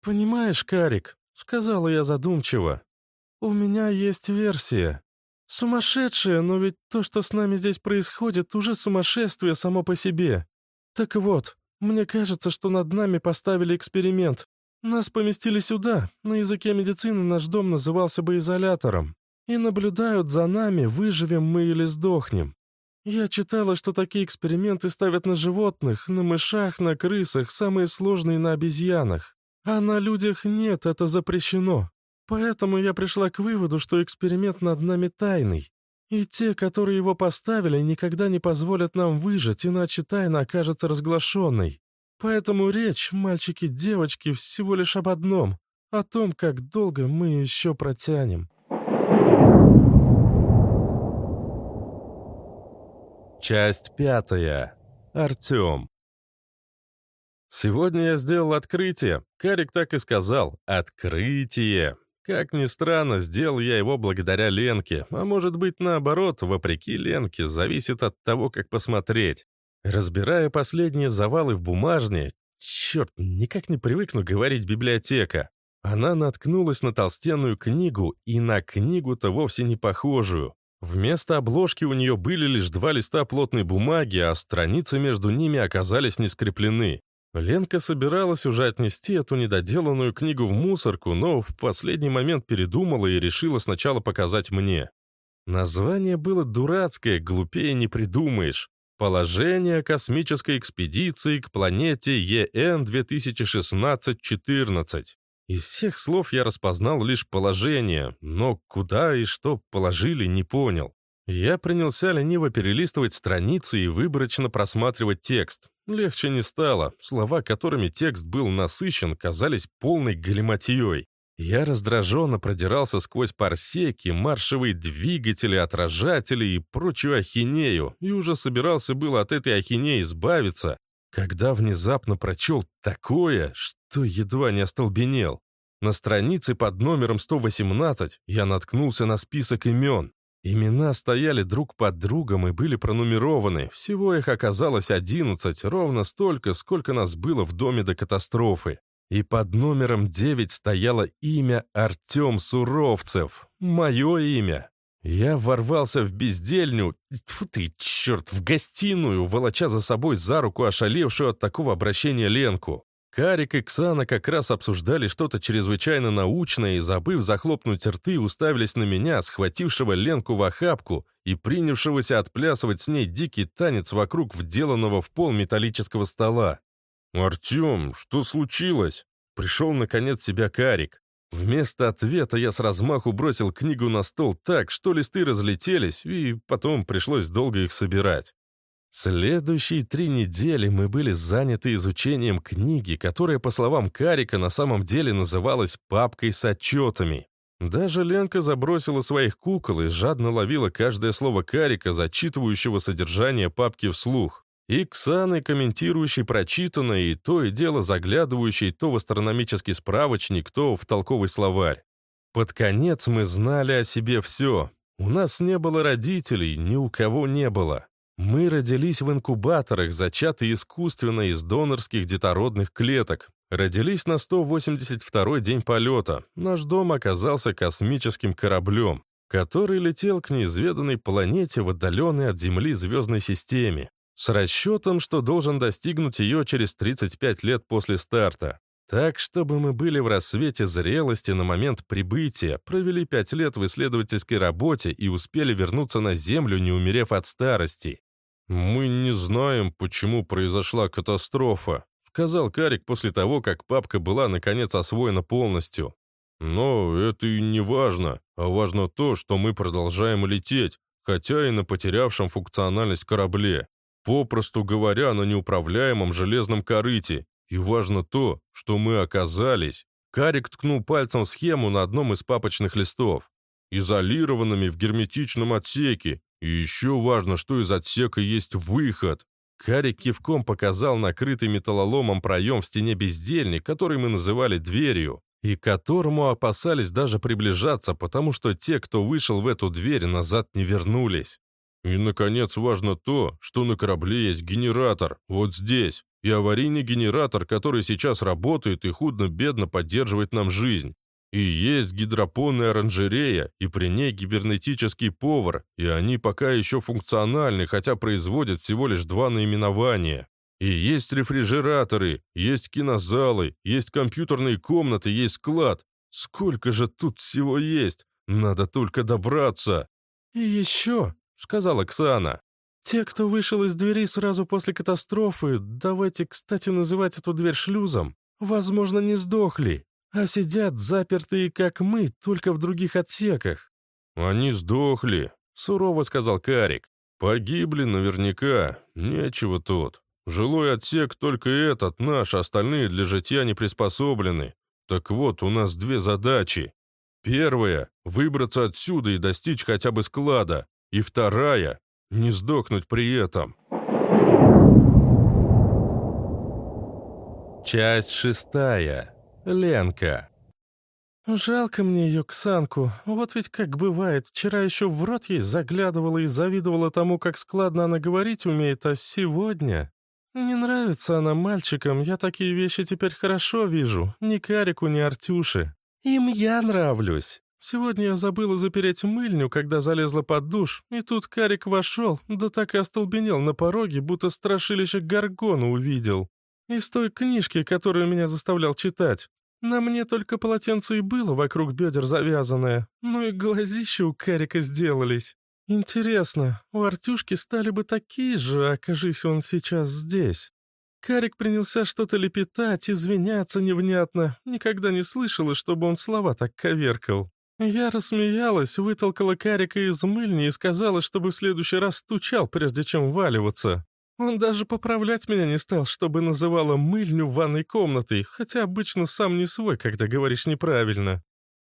«Понимаешь, Карик», — сказала я задумчиво, — «у меня есть версия. Сумасшедшая, но ведь то, что с нами здесь происходит, уже сумасшествие само по себе. Так вот, мне кажется, что над нами поставили эксперимент. Нас поместили сюда, на языке медицины наш дом назывался бы изолятором. И наблюдают за нами, выживем мы или сдохнем. Я читала, что такие эксперименты ставят на животных, на мышах, на крысах, самые сложные на обезьянах. А на людях нет, это запрещено. Поэтому я пришла к выводу, что эксперимент над нами тайный. И те, которые его поставили, никогда не позволят нам выжить, иначе тайна окажется разглашенной. Поэтому речь, мальчики, девочки, всего лишь об одном — о том, как долго мы еще протянем. Часть пятая. Артем. Сегодня я сделал открытие. Карик так и сказал. Открытие. Как ни странно, сделал я его благодаря Ленке, а может быть наоборот, вопреки Ленке, зависит от того, как посмотреть. Разбирая последние завалы в бумажне, черт, никак не привыкну говорить библиотека. Она наткнулась на толстенную книгу, и на книгу-то вовсе не похожую. Вместо обложки у нее были лишь два листа плотной бумаги, а страницы между ними оказались не скреплены. Ленка собиралась уже отнести эту недоделанную книгу в мусорку, но в последний момент передумала и решила сначала показать мне. Название было дурацкое, глупее не придумаешь. Положение космической экспедиции к планете ЕН-2016-14. Из всех слов я распознал лишь положение, но куда и что положили, не понял. Я принялся лениво перелистывать страницы и выборочно просматривать текст. Легче не стало. Слова, которыми текст был насыщен, казались полной галиматьей. Я раздраженно продирался сквозь парсеки, маршевые двигатели, отражатели и прочую ахинею, и уже собирался было от этой ахинеи избавиться, когда внезапно прочел такое, что едва не остолбенел. На странице под номером 118 я наткнулся на список имен. Имена стояли друг под другом и были пронумерованы. Всего их оказалось 11, ровно столько, сколько нас было в доме до катастрофы. И под номером 9 стояло имя Артем Суровцев. Мое имя. Я ворвался в бездельню, фу ты, черт, в гостиную, волоча за собой за руку ошалевшую от такого обращения Ленку. Карик и Ксана как раз обсуждали что-то чрезвычайно научное и, забыв захлопнуть рты, уставились на меня, схватившего Ленку в охапку и принявшегося отплясывать с ней дикий танец вокруг вделанного в пол металлического стола. «Артем, что случилось?» Пришел, наконец, себя Карик. Вместо ответа я с размаху бросил книгу на стол так, что листы разлетелись, и потом пришлось долго их собирать. Следующие три недели мы были заняты изучением книги, которая, по словам Карика, на самом деле называлась «папкой с отчетами». Даже Ленка забросила своих кукол и жадно ловила каждое слово Карика, зачитывающего содержание папки вслух. И Ксаны, комментирующий прочитанное, и то и дело заглядывающий то в астрономический справочник, то в толковый словарь. Под конец мы знали о себе все. У нас не было родителей, ни у кого не было. Мы родились в инкубаторах, зачаты искусственно из донорских детородных клеток. Родились на 182-й день полета. Наш дом оказался космическим кораблем, который летел к неизведанной планете в отдаленной от Земли звездной системе, с расчетом, что должен достигнуть ее через 35 лет после старта. Так, чтобы мы были в рассвете зрелости на момент прибытия, провели пять лет в исследовательской работе и успели вернуться на Землю, не умерев от старости. «Мы не знаем, почему произошла катастрофа», сказал Карик после того, как папка была наконец освоена полностью. «Но это и не важно, а важно то, что мы продолжаем лететь, хотя и на потерявшем функциональность корабле, попросту говоря, на неуправляемом железном корыте. И важно то, что мы оказались». Карик ткнул пальцем в схему на одном из папочных листов. «Изолированными в герметичном отсеке, и еще важно, что из отсека есть выход. Карик кивком показал накрытый металлоломом проем в стене бездельник, который мы называли дверью, и которому опасались даже приближаться, потому что те, кто вышел в эту дверь, назад не вернулись. И, наконец, важно то, что на корабле есть генератор, вот здесь, и аварийный генератор, который сейчас работает и худно-бедно поддерживает нам жизнь. И есть гидропонная оранжерея, и при ней гибернетический повар, и они пока еще функциональны, хотя производят всего лишь два наименования. И есть рефрижераторы, есть кинозалы, есть компьютерные комнаты, есть склад. Сколько же тут всего есть? Надо только добраться. «И еще», — сказала Оксана, — «те, кто вышел из двери сразу после катастрофы, давайте, кстати, называть эту дверь шлюзом, возможно, не сдохли а сидят запертые, как мы, только в других отсеках». «Они сдохли», — сурово сказал Карик. «Погибли наверняка, нечего тут. Жилой отсек только этот наш, остальные для житья не приспособлены. Так вот, у нас две задачи. Первая — выбраться отсюда и достичь хотя бы склада. И вторая — не сдохнуть при этом». Часть шестая. Ленка. Жалко мне ее, Ксанку. Вот ведь как бывает, вчера еще в рот ей заглядывала и завидовала тому, как складно она говорить умеет, а сегодня... Не нравится она мальчикам, я такие вещи теперь хорошо вижу. Ни Карику, ни Артюше. Им я нравлюсь. Сегодня я забыла запереть мыльню, когда залезла под душ, и тут Карик вошел, да так и остолбенел на пороге, будто страшилище Гаргона увидел. Из той книжки, которую меня заставлял читать. На мне только полотенце и было вокруг бедер завязанное, ну и глазища у Карика сделались. Интересно, у Артюшки стали бы такие же, окажись он сейчас здесь. Карик принялся что-то лепетать, извиняться невнятно. Никогда не слышала, чтобы он слова так коверкал. Я рассмеялась, вытолкала Карика из мыльни и сказала, чтобы в следующий раз стучал, прежде чем валиваться. Он даже поправлять меня не стал, чтобы называла мыльню ванной комнатой, хотя обычно сам не свой, когда говоришь неправильно.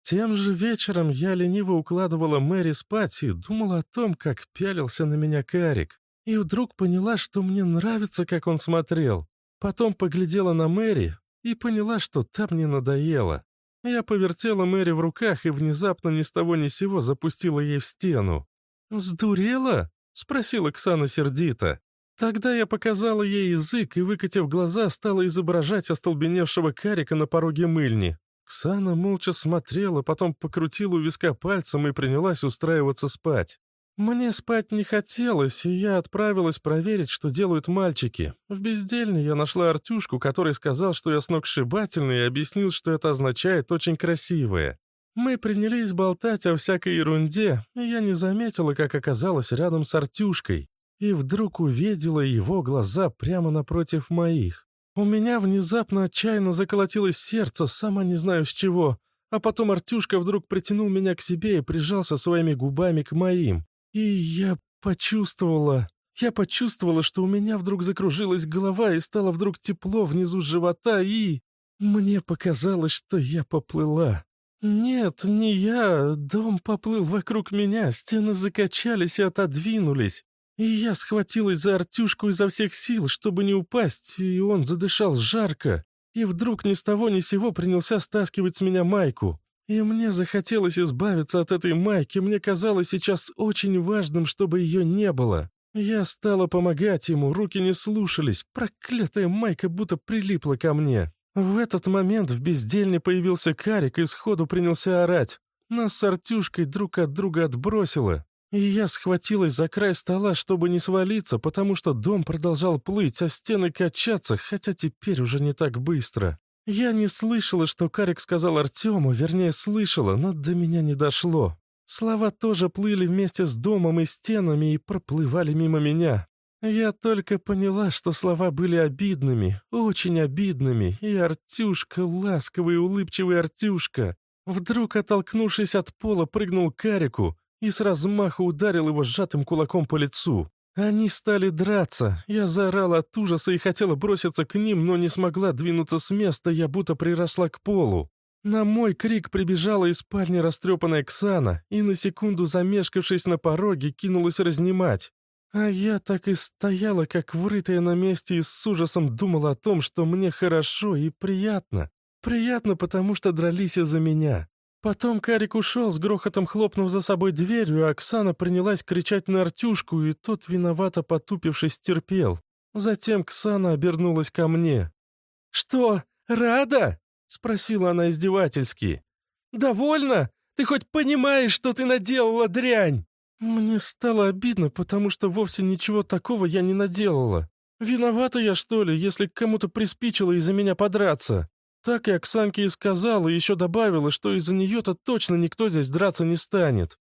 Тем же вечером я лениво укладывала Мэри спать и думала о том, как пялился на меня Карик. И вдруг поняла, что мне нравится, как он смотрел. Потом поглядела на Мэри и поняла, что там мне надоело. Я повертела Мэри в руках и внезапно ни с того ни сего запустила ей в стену. «Сдурела?» — спросила Ксана сердито. Тогда я показала ей язык и, выкатив глаза, стала изображать остолбеневшего карика на пороге мыльни. Ксана молча смотрела, потом покрутила у виска пальцем и принялась устраиваться спать. Мне спать не хотелось, и я отправилась проверить, что делают мальчики. В бездельне я нашла Артюшку, который сказал, что я сногсшибательный, и объяснил, что это означает «очень красивая». Мы принялись болтать о всякой ерунде, и я не заметила, как оказалась рядом с Артюшкой. И вдруг увидела его глаза прямо напротив моих. У меня внезапно отчаянно заколотилось сердце, сама не знаю с чего. А потом Артюшка вдруг притянул меня к себе и прижался своими губами к моим. И я почувствовала... Я почувствовала, что у меня вдруг закружилась голова и стало вдруг тепло внизу живота, и... Мне показалось, что я поплыла. Нет, не я. Дом поплыл вокруг меня, стены закачались и отодвинулись. И я схватилась за Артюшку изо всех сил, чтобы не упасть, и он задышал жарко. И вдруг ни с того ни сего принялся стаскивать с меня майку. И мне захотелось избавиться от этой майки, мне казалось сейчас очень важным, чтобы ее не было. Я стала помогать ему, руки не слушались, проклятая майка будто прилипла ко мне. В этот момент в бездельне появился Карик и сходу принялся орать. Нас с Артюшкой друг от друга отбросило. И я схватилась за край стола, чтобы не свалиться, потому что дом продолжал плыть, а стены качаться, хотя теперь уже не так быстро. Я не слышала, что Карик сказал Артему, вернее, слышала, но до меня не дошло. Слова тоже плыли вместе с домом и стенами и проплывали мимо меня. Я только поняла, что слова были обидными, очень обидными, и Артюшка, ласковый и улыбчивый Артюшка, вдруг, оттолкнувшись от пола, прыгнул Карику и с размаху ударил его сжатым кулаком по лицу. Они стали драться. Я заорала от ужаса и хотела броситься к ним, но не смогла двинуться с места, я будто приросла к полу. На мой крик прибежала из спальни растрепанная Ксана и, на секунду замешкавшись на пороге, кинулась разнимать. А я так и стояла, как врытая на месте, и с ужасом думала о том, что мне хорошо и приятно. Приятно, потому что дрались из-за меня. Потом Карик ушел, с грохотом хлопнув за собой дверью, а Оксана принялась кричать на Артюшку, и тот, виновато потупившись, терпел. Затем Ксана обернулась ко мне. «Что, рада?» — спросила она издевательски. «Довольно? Ты хоть понимаешь, что ты наделала дрянь?» Мне стало обидно, потому что вовсе ничего такого я не наделала. Виновата я, что ли, если кому-то приспичило из-за меня подраться? Так и Оксанке и сказала, и еще добавила, что из-за нее-то точно никто здесь драться не станет.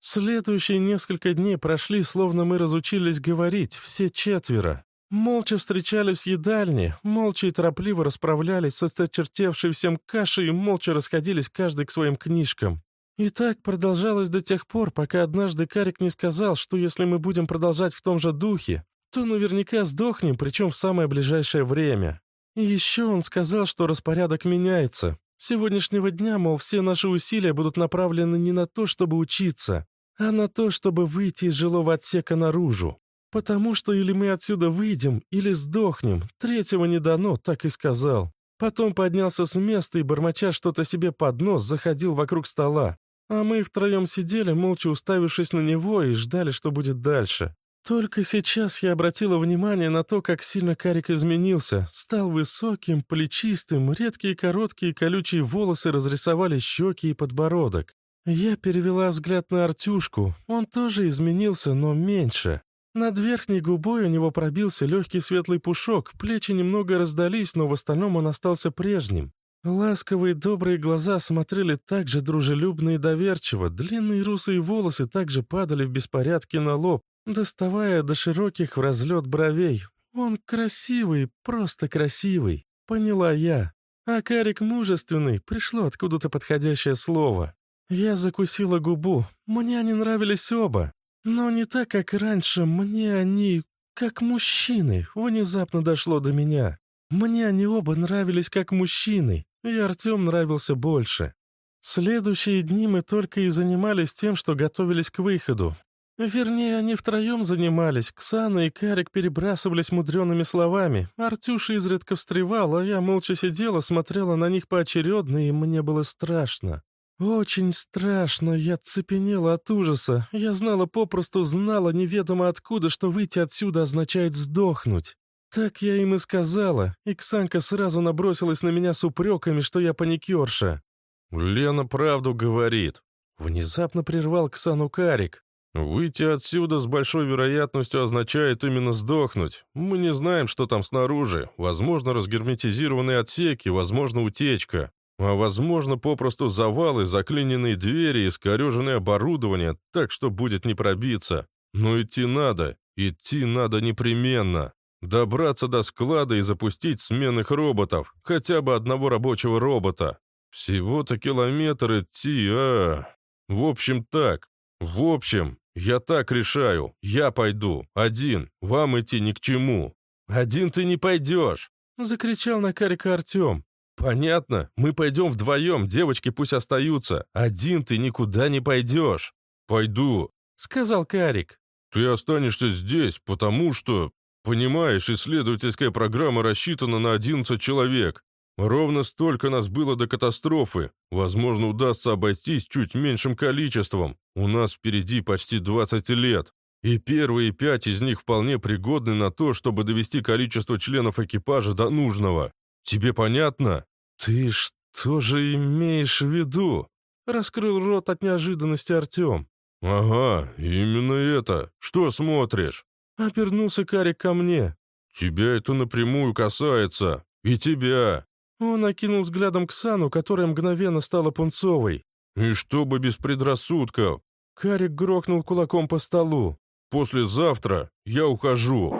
Следующие несколько дней прошли, словно мы разучились говорить, все четверо. Молча встречались в едальне, молча и торопливо расправлялись со сточертевшей всем кашей и молча расходились каждый к своим книжкам. И так продолжалось до тех пор, пока однажды Карик не сказал, что если мы будем продолжать в том же духе, то наверняка сдохнем, причем в самое ближайшее время. Еще он сказал, что распорядок меняется. С сегодняшнего дня, мол, все наши усилия будут направлены не на то, чтобы учиться, а на то, чтобы выйти из жилого отсека наружу. Потому что или мы отсюда выйдем, или сдохнем. Третьего не дано, так и сказал. Потом поднялся с места и, бормоча что-то себе под нос, заходил вокруг стола. А мы втроем сидели, молча уставившись на него, и ждали, что будет дальше. Только сейчас я обратила внимание на то, как сильно Карик изменился. Стал высоким, плечистым, редкие короткие колючие волосы разрисовали щеки и подбородок. Я перевела взгляд на Артюшку. Он тоже изменился, но меньше. Над верхней губой у него пробился легкий светлый пушок, плечи немного раздались, но в остальном он остался прежним. Ласковые добрые глаза смотрели так же дружелюбно и доверчиво, длинные русые волосы также падали в беспорядке на лоб, доставая до широких в разлет бровей. Он красивый, просто красивый, поняла я. А Карик мужественный, пришло откуда-то подходящее слово. Я закусила губу, мне они нравились оба. Но не так, как раньше, мне они как мужчины, внезапно дошло до меня. Мне они оба нравились как мужчины, и Артем нравился больше. Следующие дни мы только и занимались тем, что готовились к выходу. Вернее, они втроем занимались. Ксана и Карик перебрасывались мудреными словами. Артюша изредка встревал, а я молча сидела, смотрела на них поочередно, и мне было страшно. Очень страшно, я цепенела от ужаса. Я знала, попросту знала, неведомо откуда, что выйти отсюда означает сдохнуть. Так я им и сказала, и Ксанка сразу набросилась на меня с упреками, что я паникерша. «Лена правду говорит», — внезапно прервал Ксану Карик. «Выйти отсюда с большой вероятностью означает именно сдохнуть. Мы не знаем, что там снаружи. Возможно, разгерметизированные отсеки, возможно, утечка. А возможно, попросту завалы, заклиненные двери и искореженное оборудование, так что будет не пробиться. Но идти надо. Идти надо непременно. Добраться до склада и запустить сменных роботов. Хотя бы одного рабочего робота. Всего-то километр идти, а... В общем, так. В общем, я так решаю. Я пойду. Один. Вам идти ни к чему. Один ты не пойдешь. Закричал на Карика Артем. «Понятно, мы пойдем вдвоем, девочки пусть остаются. Один ты никуда не пойдешь». «Пойду», — сказал Карик. «Ты останешься здесь, потому что, понимаешь, исследовательская программа рассчитана на 11 человек. Ровно столько нас было до катастрофы. Возможно, удастся обойтись чуть меньшим количеством. У нас впереди почти 20 лет. И первые пять из них вполне пригодны на то, чтобы довести количество членов экипажа до нужного. Тебе понятно? Ты что же имеешь в виду? Раскрыл рот от неожиданности Артем. Ага, именно это. Что смотришь? Опернулся Карик ко мне. Тебя это напрямую касается. И тебя. Он окинул взглядом Ксану, которая мгновенно стала пунцовой. «И чтобы без предрассудков!» Карик грохнул кулаком по столу. «Послезавтра я ухожу!»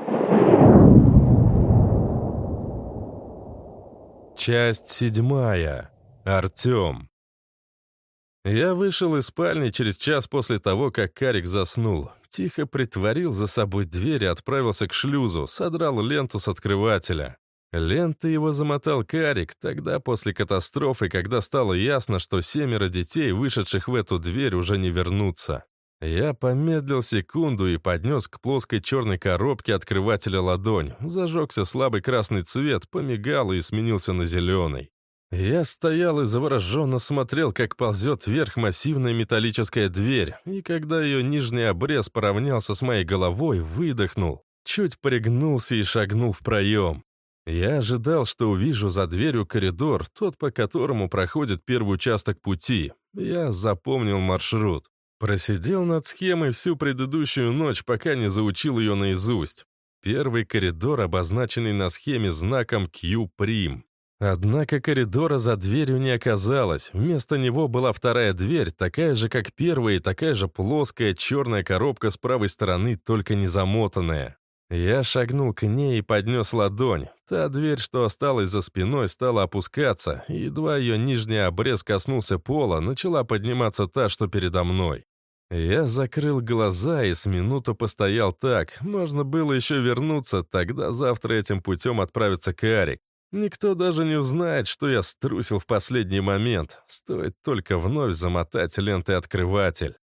Часть седьмая. Артем. Я вышел из спальни через час после того, как Карик заснул. Тихо притворил за собой дверь и отправился к шлюзу, содрал ленту с открывателя. Ленты его замотал Карик тогда после катастрофы, когда стало ясно, что семеро детей, вышедших в эту дверь, уже не вернутся. Я помедлил секунду и поднес к плоской черной коробке открывателя ладонь. Зажегся слабый красный цвет, помигал и сменился на зеленый. Я стоял и завороженно смотрел, как ползет вверх массивная металлическая дверь, и когда ее нижний обрез поравнялся с моей головой, выдохнул, чуть пригнулся и шагнул в проем. Я ожидал, что увижу за дверью коридор, тот, по которому проходит первый участок пути. Я запомнил маршрут. Просидел над схемой всю предыдущую ночь, пока не заучил ее наизусть. Первый коридор, обозначенный на схеме знаком Q'. Однако коридора за дверью не оказалось. Вместо него была вторая дверь, такая же, как первая, и такая же плоская черная коробка с правой стороны, только не замотанная. Я шагнул к ней и поднес ладонь. Та дверь, что осталась за спиной, стала опускаться, и едва ее нижний обрез коснулся пола, начала подниматься та, что передо мной. Я закрыл глаза и с минуту постоял так. Можно было еще вернуться, тогда завтра этим путем отправиться к Арик. Никто даже не узнает, что я струсил в последний момент. Стоит только вновь замотать лентой открыватель.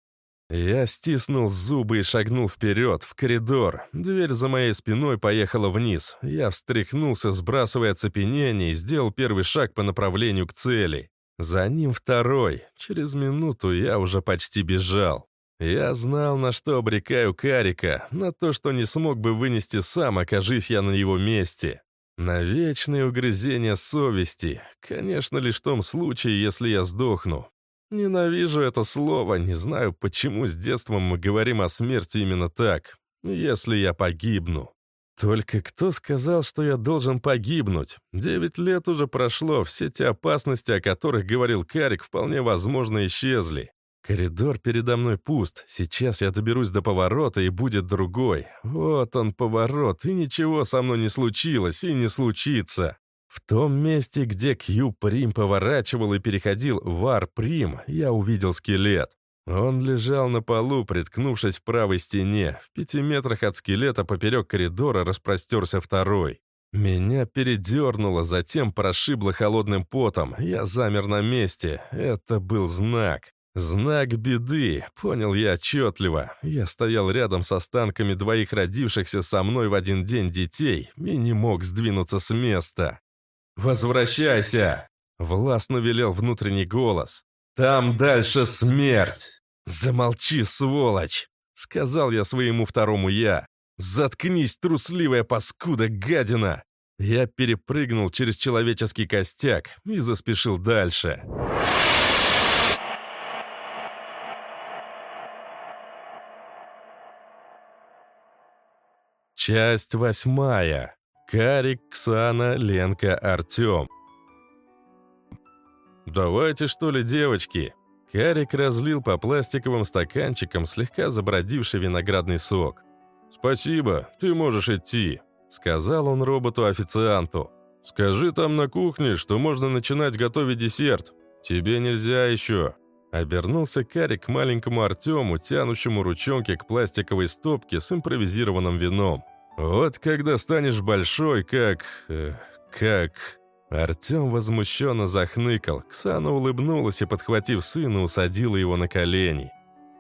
Я стиснул зубы и шагнул вперед, в коридор. Дверь за моей спиной поехала вниз. Я встряхнулся, сбрасывая оцепенение, и сделал первый шаг по направлению к цели. За ним второй. Через минуту я уже почти бежал. Я знал, на что обрекаю Карика, на то, что не смог бы вынести сам, окажись я на его месте. На вечные угрызения совести. Конечно, лишь в том случае, если я сдохну. Ненавижу это слово, не знаю, почему с детства мы говорим о смерти именно так. Если я погибну. Только кто сказал, что я должен погибнуть? Девять лет уже прошло, все те опасности, о которых говорил Карик, вполне возможно исчезли. Коридор передо мной пуст, сейчас я доберусь до поворота и будет другой. Вот он поворот, и ничего со мной не случилось и не случится. В том месте, где Кью Прим поворачивал и переходил в Ар Прим, я увидел скелет. Он лежал на полу, приткнувшись в правой стене. В пяти метрах от скелета поперек коридора распростерся второй. Меня передернуло, затем прошибло холодным потом. Я замер на месте. Это был знак. Знак беды, понял я отчетливо. Я стоял рядом с останками двоих родившихся со мной в один день детей и не мог сдвинуться с места. «Возвращайся!» — властно велел внутренний голос. «Там дальше смерть!» «Замолчи, сволочь!» — сказал я своему второму «я». «Заткнись, трусливая паскуда, гадина!» Я перепрыгнул через человеческий костяк и заспешил дальше. Часть восьмая. Карик, Ксана, Ленка, Артем. «Давайте, что ли, девочки?» Карик разлил по пластиковым стаканчикам слегка забродивший виноградный сок. «Спасибо, ты можешь идти», — сказал он роботу-официанту. «Скажи там на кухне, что можно начинать готовить десерт. Тебе нельзя еще». Обернулся Карик к маленькому Артему, тянущему ручонки к пластиковой стопке с импровизированным вином. «Вот когда станешь большой, как... Э, как...» Артем возмущенно захныкал. Ксана улыбнулась и, подхватив сына, усадила его на колени.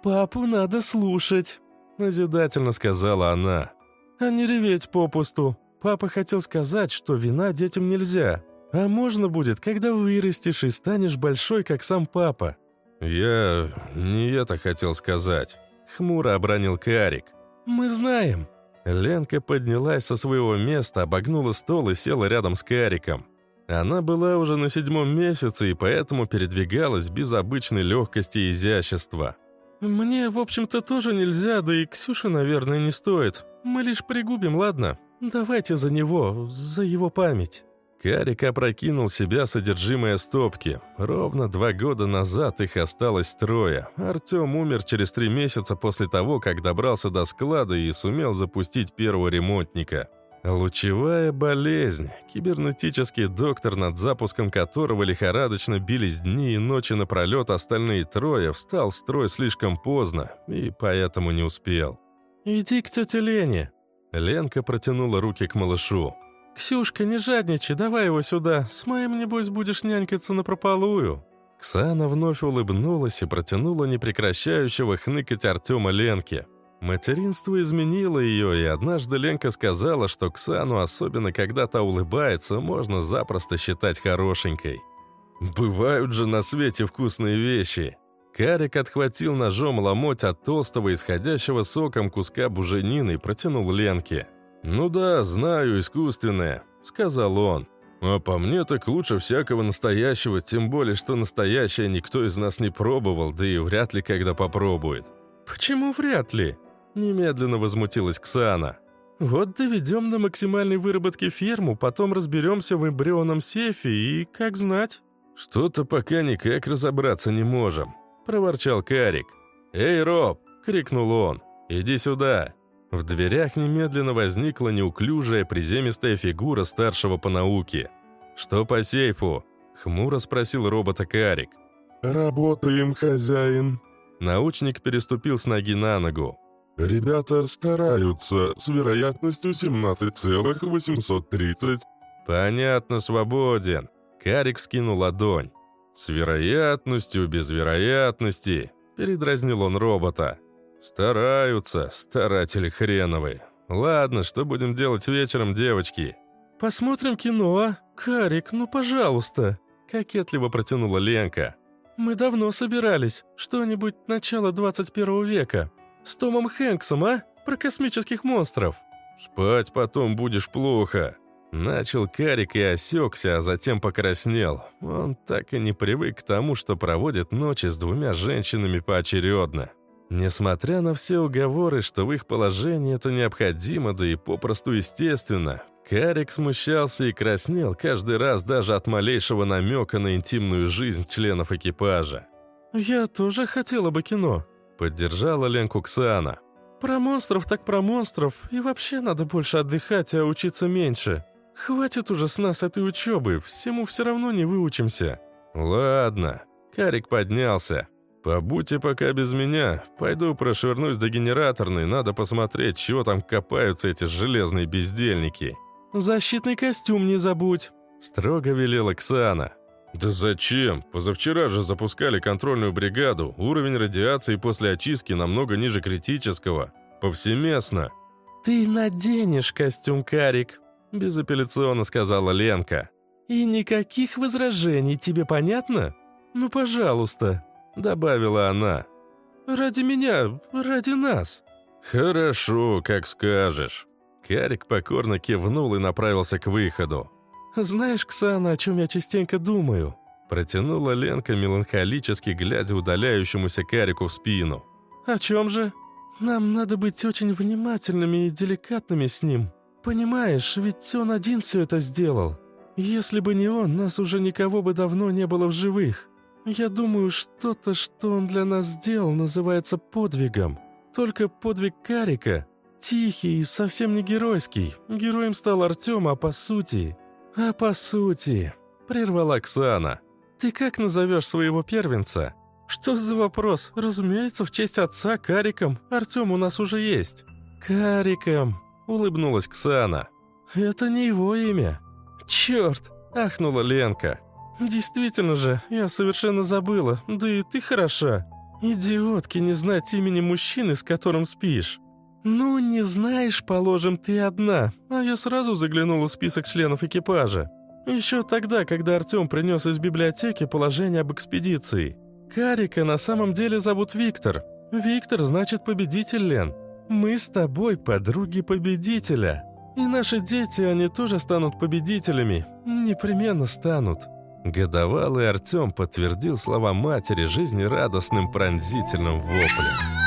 «Папу надо слушать», — назидательно сказала она. «А не реветь попусту. Папа хотел сказать, что вина детям нельзя. А можно будет, когда вырастешь и станешь большой, как сам папа». «Я... не это хотел сказать», — хмуро обронил Карик. «Мы знаем», Ленка поднялась со своего места, обогнула стол и села рядом с Кариком. Она была уже на седьмом месяце и поэтому передвигалась без обычной легкости и изящества. «Мне, в общем-то, тоже нельзя, да и Ксюше, наверное, не стоит. Мы лишь пригубим, ладно? Давайте за него, за его память». Карик опрокинул себя содержимое стопки. Ровно два года назад их осталось трое. Артем умер через три месяца после того, как добрался до склада и сумел запустить первого ремонтника. Лучевая болезнь. Кибернетический доктор, над запуском которого лихорадочно бились дни и ночи напролет остальные трое, встал в строй слишком поздно и поэтому не успел. «Иди к тете Лене». Ленка протянула руки к малышу. «Ксюшка, не жадничай, давай его сюда. С моим, небось, будешь нянькаться напропалую». Ксана вновь улыбнулась и протянула непрекращающего хныкать Артема Ленке. Материнство изменило ее, и однажды Ленка сказала, что Ксану, особенно когда та улыбается, можно запросто считать хорошенькой. «Бывают же на свете вкусные вещи!» Карик отхватил ножом ломоть от толстого, исходящего соком куска буженины и протянул Ленке. «Ну да, знаю, искусственное», — сказал он. «А по мне так лучше всякого настоящего, тем более, что настоящее никто из нас не пробовал, да и вряд ли когда попробует». «Почему вряд ли?» — немедленно возмутилась Ксана. «Вот доведем до максимальной выработки ферму, потом разберемся в эмбрионном сейфе и как знать». «Что-то пока никак разобраться не можем», — проворчал Карик. «Эй, Роб!» — крикнул он. «Иди сюда!» В дверях немедленно возникла неуклюжая приземистая фигура старшего по науке. «Что по сейфу?» — хмуро спросил робота Карик. «Работаем, хозяин». Научник переступил с ноги на ногу. «Ребята стараются, с вероятностью 17,830». «Понятно, свободен». Карик скинул ладонь. «С вероятностью, без вероятности. – передразнил он робота. «Стараются, старатели хреновые. Ладно, что будем делать вечером, девочки?» «Посмотрим кино, а? Карик, ну пожалуйста!» – кокетливо протянула Ленка. «Мы давно собирались. Что-нибудь начала 21 века. С Томом Хэнксом, а? Про космических монстров». «Спать потом будешь плохо», Начал Карик и осекся, а затем покраснел. Он так и не привык к тому, что проводит ночи с двумя женщинами поочередно. Несмотря на все уговоры, что в их положении это необходимо, да и попросту естественно, Карик смущался и краснел каждый раз даже от малейшего намека на интимную жизнь членов экипажа. «Я тоже хотела бы кино», — поддержала Ленку Ксана. «Про монстров так про монстров, и вообще надо больше отдыхать, а учиться меньше. «Хватит уже с нас этой учебы, всему все равно не выучимся». «Ладно». Карик поднялся. «Побудьте пока без меня. Пойду прошвырнусь до генераторной, надо посмотреть, чего там копаются эти железные бездельники». «Защитный костюм не забудь», — строго велела Оксана. «Да зачем? Позавчера же запускали контрольную бригаду. Уровень радиации после очистки намного ниже критического. Повсеместно». «Ты наденешь костюм, Карик», – безапелляционно сказала Ленка. «И никаких возражений, тебе понятно? Ну, пожалуйста», – добавила она. «Ради меня, ради нас». «Хорошо, как скажешь». Карик покорно кивнул и направился к выходу. «Знаешь, Ксана, о чем я частенько думаю?» Протянула Ленка, меланхолически глядя удаляющемуся Карику в спину. «О чем же? Нам надо быть очень внимательными и деликатными с ним. «Понимаешь, ведь он один все это сделал. Если бы не он, нас уже никого бы давно не было в живых. Я думаю, что-то, что он для нас сделал, называется подвигом. Только подвиг Карика. Тихий и совсем не геройский. Героем стал Артем, а по сути... А по сути... Прервала Оксана. Ты как назовешь своего первенца? Что за вопрос? Разумеется, в честь отца Кариком. Артем у нас уже есть. Кариком. — улыбнулась Ксана. «Это не его имя». «Черт!» — ахнула Ленка. «Действительно же, я совершенно забыла, да и ты хороша. Идиотки не знать имени мужчины, с которым спишь». «Ну, не знаешь, положим, ты одна, а я сразу заглянула в список членов экипажа. Еще тогда, когда Артем принес из библиотеки положение об экспедиции. Карика на самом деле зовут Виктор. Виктор значит победитель, Лен. Мы с тобой подруги победителя. И наши дети, они тоже станут победителями. Непременно станут». Годовалый Артем подтвердил слова матери жизнерадостным пронзительным воплем.